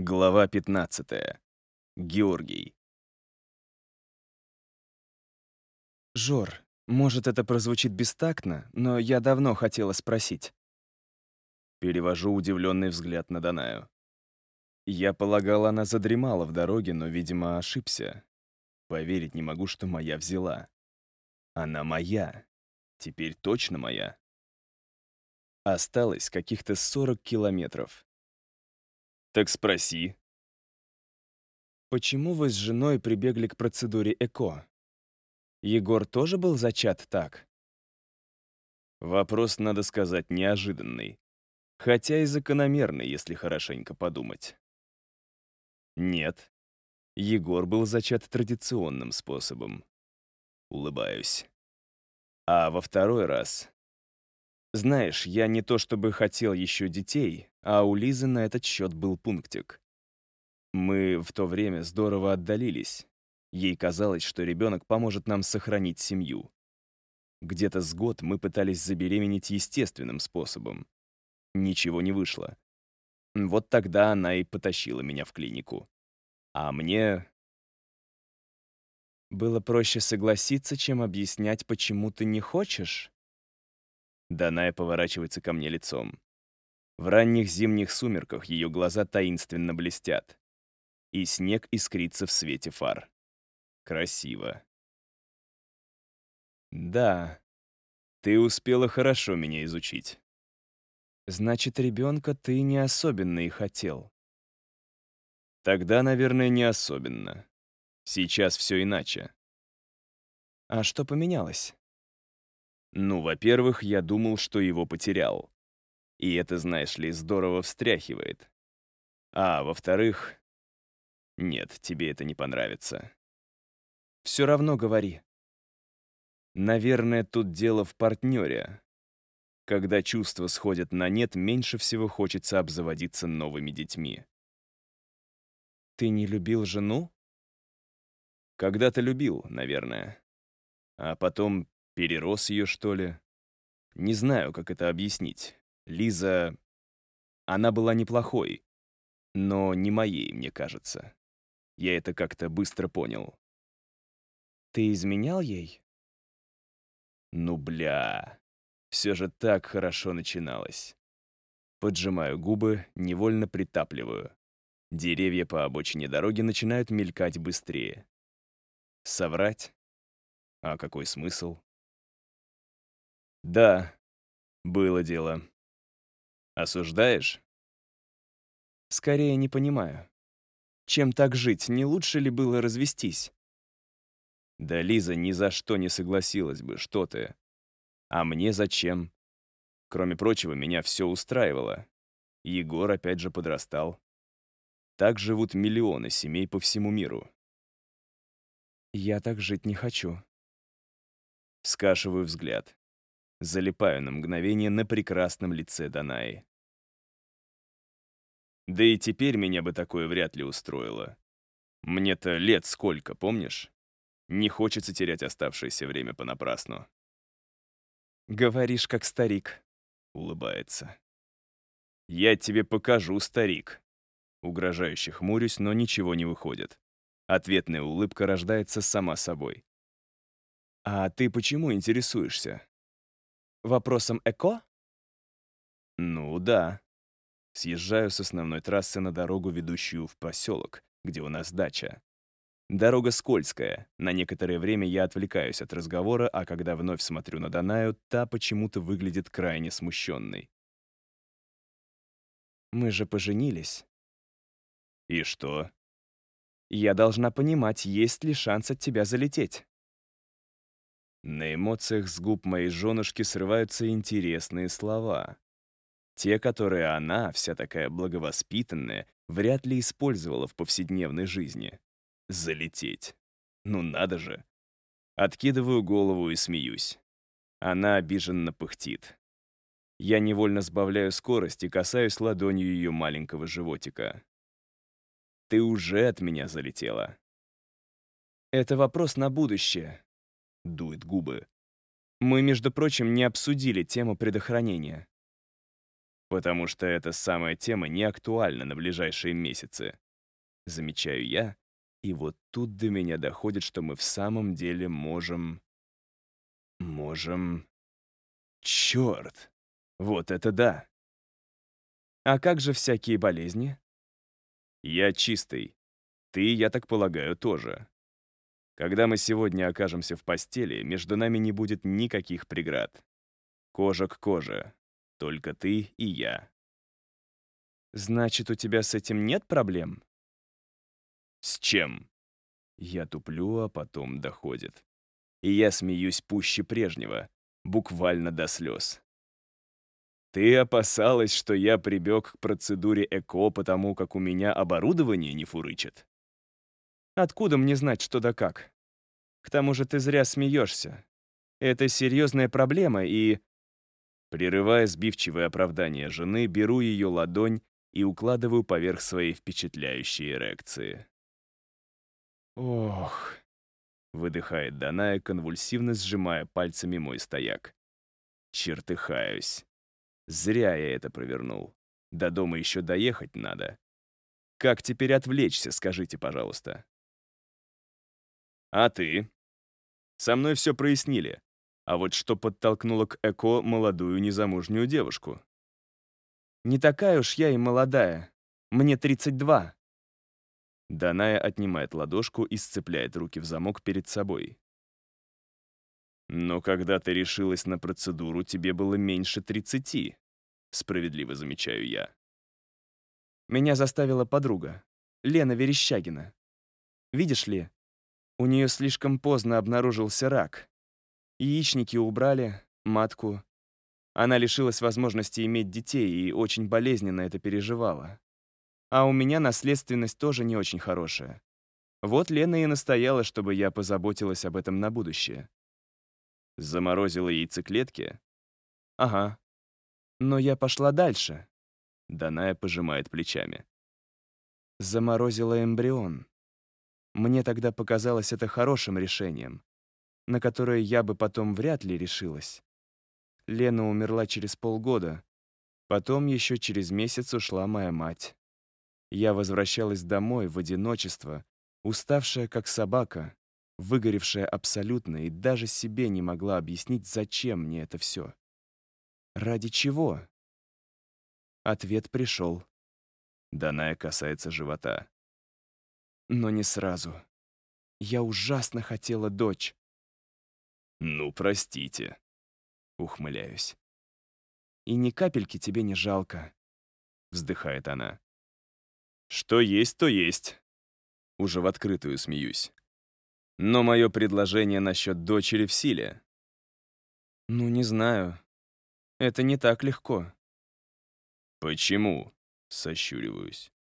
Глава 15. Георгий. «Жор, может, это прозвучит бестактно, но я давно хотела спросить». Перевожу удивленный взгляд на Данаю. Я полагал, она задремала в дороге, но, видимо, ошибся. Поверить не могу, что моя взяла. Она моя. Теперь точно моя. Осталось каких-то 40 километров. Так спроси. Почему вы с женой прибегли к процедуре ЭКО? Егор тоже был зачат так? Вопрос, надо сказать, неожиданный. Хотя и закономерный, если хорошенько подумать. Нет. Егор был зачат традиционным способом. Улыбаюсь. А во второй раз... Знаешь, я не то чтобы хотел еще детей, а у Лизы на этот счет был пунктик. Мы в то время здорово отдалились. Ей казалось, что ребенок поможет нам сохранить семью. Где-то с год мы пытались забеременеть естественным способом. Ничего не вышло. Вот тогда она и потащила меня в клинику. А мне... Было проще согласиться, чем объяснять, почему ты не хочешь? Даная поворачивается ко мне лицом. В ранних зимних сумерках ее глаза таинственно блестят. И снег искрится в свете фар. Красиво. Да, ты успела хорошо меня изучить. Значит, ребенка ты не особенно и хотел. Тогда, наверное, не особенно. Сейчас все иначе. А что поменялось? Ну, во-первых, я думал, что его потерял. И это, знаешь ли, здорово встряхивает. А во-вторых... Нет, тебе это не понравится. Все равно говори. Наверное, тут дело в партнере. Когда чувства сходят на нет, меньше всего хочется обзаводиться новыми детьми. Ты не любил жену? Когда-то любил, наверное. А потом перерос ее, что ли. Не знаю, как это объяснить. Лиза... Она была неплохой, но не моей, мне кажется. Я это как-то быстро понял. Ты изменял ей? Ну, бля. Все же так хорошо начиналось. Поджимаю губы, невольно притапливаю. Деревья по обочине дороги начинают мелькать быстрее. Соврать? А какой смысл? Да, было дело. Осуждаешь? Скорее не понимаю. Чем так жить, не лучше ли было развестись? Да Лиза ни за что не согласилась бы, что ты. А мне зачем? Кроме прочего, меня все устраивало. Егор опять же подрастал. Так живут миллионы семей по всему миру. Я так жить не хочу. Скашиваю взгляд. Залипаю на мгновение на прекрасном лице Данаи. Да и теперь меня бы такое вряд ли устроило. Мне-то лет сколько, помнишь? Не хочется терять оставшееся время понапрасну. «Говоришь, как старик», — улыбается. «Я тебе покажу, старик». Угрожающе хмурюсь, но ничего не выходит. Ответная улыбка рождается сама собой. «А ты почему интересуешься?» Вопросом ЭКО? Ну да. Съезжаю с основной трассы на дорогу, ведущую в поселок, где у нас дача. Дорога скользкая. На некоторое время я отвлекаюсь от разговора, а когда вновь смотрю на Данаю, та почему-то выглядит крайне смущенной. Мы же поженились. И что? Я должна понимать, есть ли шанс от тебя залететь. На эмоциях с губ моей женушки срываются интересные слова. Те, которые она, вся такая благовоспитанная, вряд ли использовала в повседневной жизни. Залететь. Ну надо же. Откидываю голову и смеюсь. Она обиженно пыхтит. Я невольно сбавляю скорость и касаюсь ладонью ее маленького животика. Ты уже от меня залетела. Это вопрос на будущее дует губы. Мы, между прочим, не обсудили тему предохранения. Потому что эта самая тема не актуальна на ближайшие месяцы. Замечаю я, и вот тут до меня доходит, что мы в самом деле можем... Можем... Черт! Вот это да! А как же всякие болезни? Я чистый. Ты, я так полагаю, тоже. Когда мы сегодня окажемся в постели, между нами не будет никаких преград. Кожа к коже. Только ты и я. Значит, у тебя с этим нет проблем? С чем? Я туплю, а потом доходит. И я смеюсь пуще прежнего, буквально до слез. Ты опасалась, что я прибег к процедуре ЭКО, потому как у меня оборудование не фурычит? Откуда мне знать, что да как? К тому же ты зря смеешься. Это серьезная проблема, и... Прерывая сбивчивое оправдание жены, беру ее ладонь и укладываю поверх своей впечатляющей эрекции. «Ох», — выдыхает Даная, конвульсивно сжимая пальцами мой стояк. Чертыхаюсь. Зря я это провернул. До дома еще доехать надо. Как теперь отвлечься, скажите, пожалуйста. А ты? Со мной все прояснили. А вот что подтолкнуло к ЭКО молодую незамужнюю девушку? Не такая уж я и молодая. Мне 32. Даная отнимает ладошку и сцепляет руки в замок перед собой. «Но когда ты решилась на процедуру, тебе было меньше 30. Справедливо замечаю я. Меня заставила подруга, Лена Верещагина. Видишь ли, у нее слишком поздно обнаружился рак. Яичники убрали, матку. Она лишилась возможности иметь детей и очень болезненно это переживала. А у меня наследственность тоже не очень хорошая. Вот Лена и настояла, чтобы я позаботилась об этом на будущее. Заморозила яйцеклетки? Ага. Но я пошла дальше. Даная пожимает плечами. Заморозила эмбрион. Мне тогда показалось это хорошим решением, на которое я бы потом вряд ли решилась. Лена умерла через полгода. Потом еще через месяц ушла моя мать. Я возвращалась домой в одиночество, уставшая как собака, выгоревшая абсолютно и даже себе не могла объяснить, зачем мне это все. Ради чего? Ответ пришел. Даная касается живота. Но не сразу. Я ужасно хотела дочь. «Ну, простите», — ухмыляюсь. «И ни капельки тебе не жалко», — вздыхает она. «Что есть, то есть». Уже в открытую смеюсь. Но мое предложение насчет дочери в силе. Ну, не знаю. Это не так легко. Почему? Сощуриваюсь.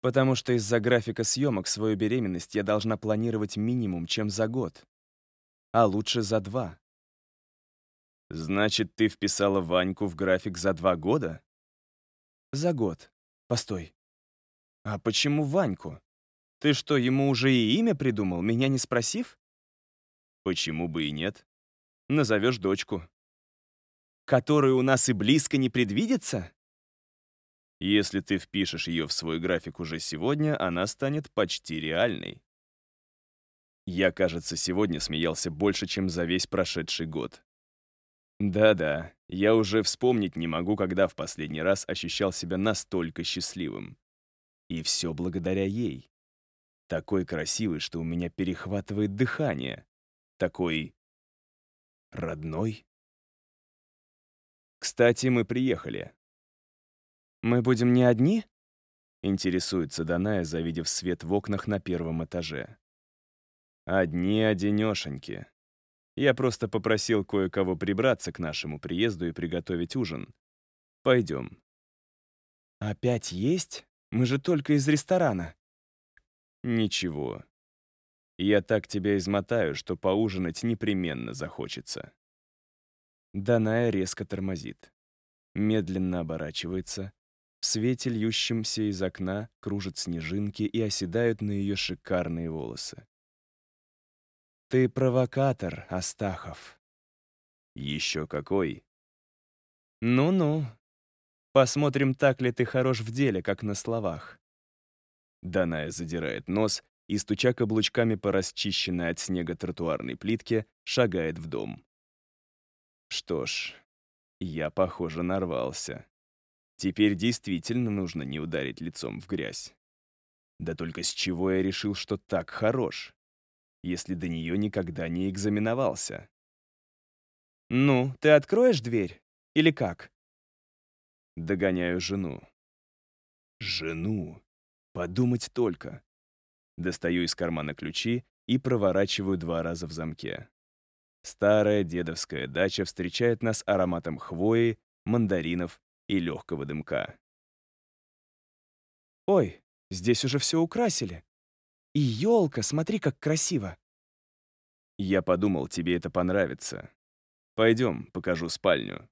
Потому что из-за графика съемок свою беременность я должна планировать минимум, чем за год. А лучше за два. Значит, ты вписала Ваньку в график за два года? За год. Постой. А почему Ваньку? Ты что, ему уже и имя придумал, меня не спросив? Почему бы и нет? Назовешь дочку. Которой у нас и близко не предвидится? Если ты впишешь ее в свой график уже сегодня, она станет почти реальной. Я, кажется, сегодня смеялся больше, чем за весь прошедший год. Да-да, я уже вспомнить не могу, когда в последний раз ощущал себя настолько счастливым. И все благодаря ей. Такой красивый, что у меня перехватывает дыхание. Такой... родной. Кстати, мы приехали. «Мы будем не одни?» — интересуется Даная, завидев свет в окнах на первом этаже. «Одни-одинешеньки. Я просто попросил кое-кого прибраться к нашему приезду и приготовить ужин. Пойдем». «Опять есть? Мы же только из ресторана». «Ничего. Я так тебя измотаю, что поужинать непременно захочется». Даная резко тормозит. Медленно оборачивается. В свете, льющемся из окна, кружат снежинки и оседают на ее шикарные волосы. «Ты провокатор, Астахов». «Еще какой?» «Ну-ну». Посмотрим, так ли ты хорош в деле, как на словах. Даная задирает нос и, стуча каблучками по расчищенной от снега тротуарной плитке, шагает в дом. Что ж, я, похоже, нарвался. Теперь действительно нужно не ударить лицом в грязь. Да только с чего я решил, что так хорош, если до нее никогда не экзаменовался? «Ну, ты откроешь дверь? Или как?» Догоняю жену. Жену? Подумать только. Достаю из кармана ключи и проворачиваю два раза в замке. Старая дедовская дача встречает нас ароматом хвои, мандаринов и легкого дымка. «Ой, здесь уже все украсили. И елка, смотри, как красиво!» «Я подумал, тебе это понравится. Пойдем, покажу спальню».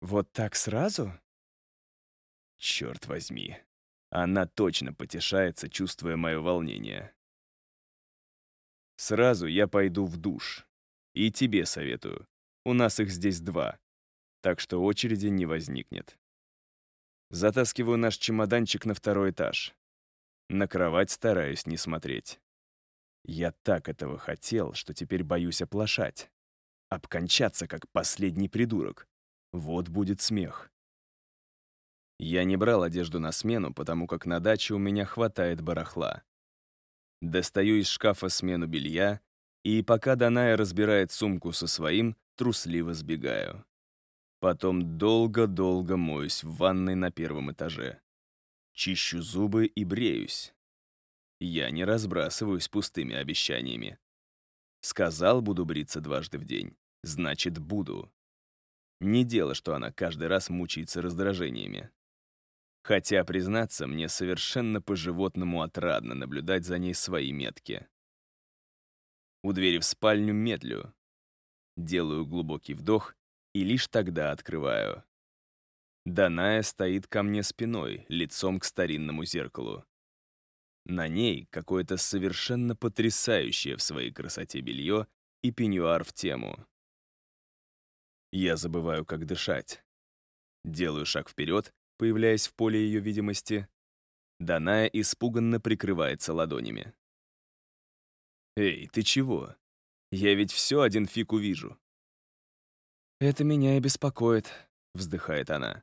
«Вот так сразу?» Черт возьми. Она точно потешается, чувствуя мое волнение. Сразу я пойду в душ. И тебе советую. У нас их здесь два. Так что очереди не возникнет. Затаскиваю наш чемоданчик на второй этаж. На кровать стараюсь не смотреть. Я так этого хотел, что теперь боюсь оплошать. Обкончаться, как последний придурок. Вот будет смех. Я не брал одежду на смену, потому как на даче у меня хватает барахла. Достаю из шкафа смену белья, и пока Даная разбирает сумку со своим, трусливо сбегаю. Потом долго-долго моюсь в ванной на первом этаже. Чищу зубы и бреюсь. Я не разбрасываюсь пустыми обещаниями. Сказал, буду бриться дважды в день. Значит, буду. Не дело, что она каждый раз мучается раздражениями. Хотя, признаться, мне совершенно по-животному отрадно наблюдать за ней свои метки. У двери в спальню медлю. Делаю глубокий вдох и лишь тогда открываю. Даная стоит ко мне спиной, лицом к старинному зеркалу. На ней какое-то совершенно потрясающее в своей красоте белье и пеньюар в тему. Я забываю, как дышать. Делаю шаг вперед, появляясь в поле ее видимости. Даная испуганно прикрывается ладонями. «Эй, ты чего? Я ведь все один фиг увижу». «Это меня и беспокоит», — вздыхает она.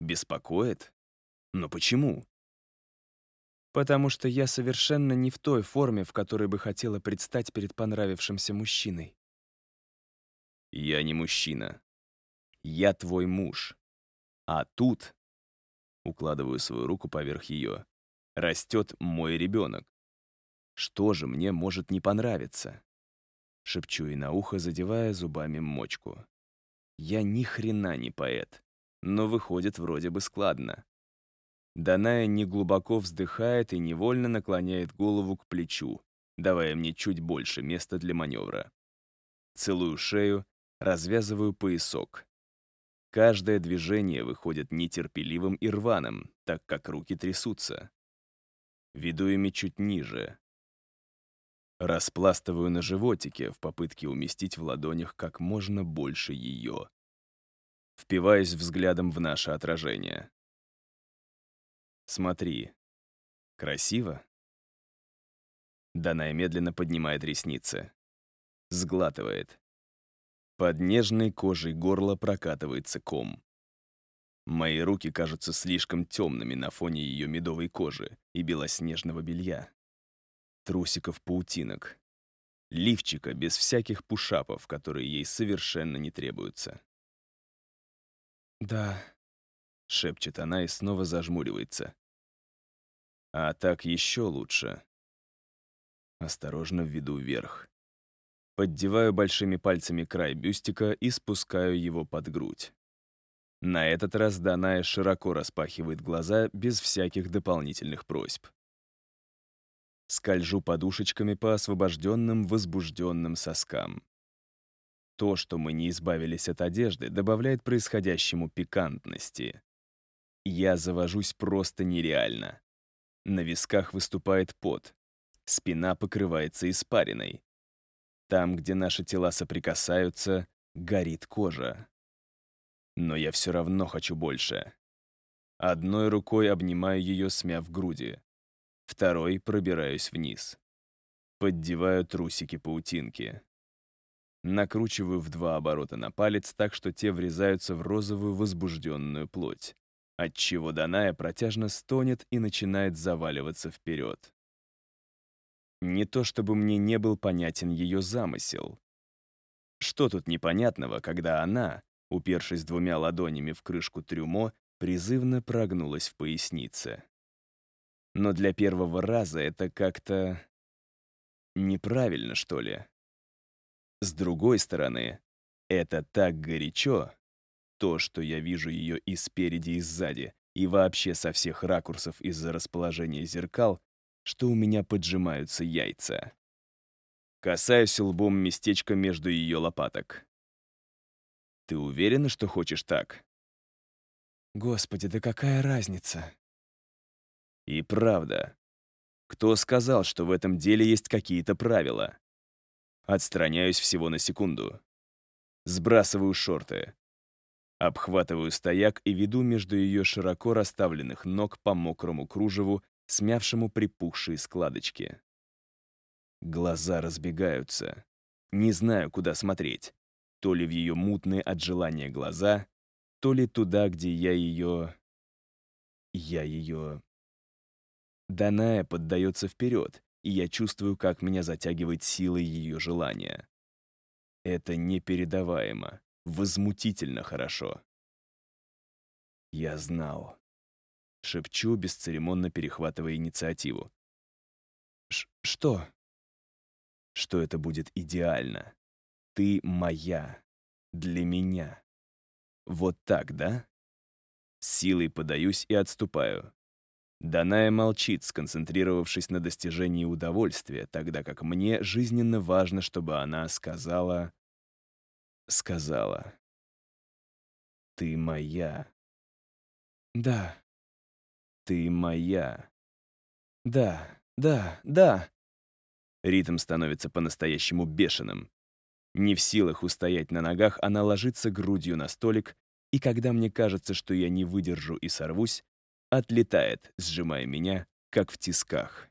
«Беспокоит? Но почему?» «Потому что я совершенно не в той форме, в которой бы хотела предстать перед понравившимся мужчиной». «Я не мужчина. Я твой муж. А тут укладываю свою руку поверх ее, растет мой ребенок. Что же мне может не понравиться? Шепчу ей на ухо, задевая зубами мочку. Я ни хрена не поэт, но выходит вроде бы складно. Даная неглубоко вздыхает и невольно наклоняет голову к плечу, давая мне чуть больше места для маневра. Целую шею, развязываю поясок. Каждое движение выходит нетерпеливым и рваным, так как руки трясутся. Веду ими чуть ниже. Распластываю на животике в попытке уместить в ладонях как можно больше ее. Впиваясь взглядом в наше отражение. Смотри. Красиво? Даная медленно поднимает ресницы. Сглатывает. Под нежной кожей горла прокатывается ком. Мои руки кажутся слишком темными на фоне ее медовой кожи и белоснежного белья. Трусиков-паутинок. Лифчика без всяких пушапов, которые ей совершенно не требуются. «Да», — шепчет она и снова зажмуривается. «А так еще лучше». Осторожно введу вверх. Поддеваю большими пальцами край бюстика и спускаю его под грудь. На этот раз Даная широко распахивает глаза без всяких дополнительных просьб. Скольжу подушечками по освобожденным, возбужденным соскам. То, что мы не избавились от одежды, добавляет происходящему пикантности. Я завожусь просто нереально. На висках выступает пот. Спина покрывается испариной. Там, где наши тела соприкасаются, горит кожа. Но я все равно хочу больше. Одной рукой обнимаю ее, смяв груди. Второй пробираюсь вниз. Поддеваю трусики-паутинки. Накручиваю в два оборота на палец так, что те врезаются в розовую возбужденную плоть, отчего Даная протяжно стонет и начинает заваливаться вперед. Не то чтобы мне не был понятен ее замысел. Что тут непонятного, когда она, упершись двумя ладонями в крышку трюмо, призывно прогнулась в пояснице. Но для первого раза это как-то... неправильно, что ли. С другой стороны, это так горячо, то, что я вижу ее и спереди, и сзади, и вообще со всех ракурсов из-за расположения зеркал, что у меня поджимаются яйца. Касаюсь лбом местечка между ее лопаток. «Ты уверена, что хочешь так?» «Господи, да какая разница?» «И правда. Кто сказал, что в этом деле есть какие-то правила?» Отстраняюсь всего на секунду. Сбрасываю шорты. Обхватываю стояк и веду между ее широко расставленных ног по мокрому кружеву, смявшему припухшие складочки. Глаза разбегаются. Не знаю, куда смотреть. То ли в ее мутные от желания глаза, то ли туда, где я ее... Я ее... Даная поддается вперед, и я чувствую, как меня затягивает силой ее желания. Это непередаваемо, возмутительно хорошо. Я знал. Шепчу, бесцеремонно перехватывая инициативу. Ш «Что?» что это будет идеально. Ты моя. Для меня. Вот так, да? С силой подаюсь и отступаю. Даная молчит, сконцентрировавшись на достижении удовольствия, тогда как мне жизненно важно, чтобы она сказала... Сказала. Ты моя. Да. Ты моя. Да, да, да. Ритм становится по-настоящему бешеным. Не в силах устоять на ногах, она ложится грудью на столик, и когда мне кажется, что я не выдержу и сорвусь, отлетает, сжимая меня, как в тисках.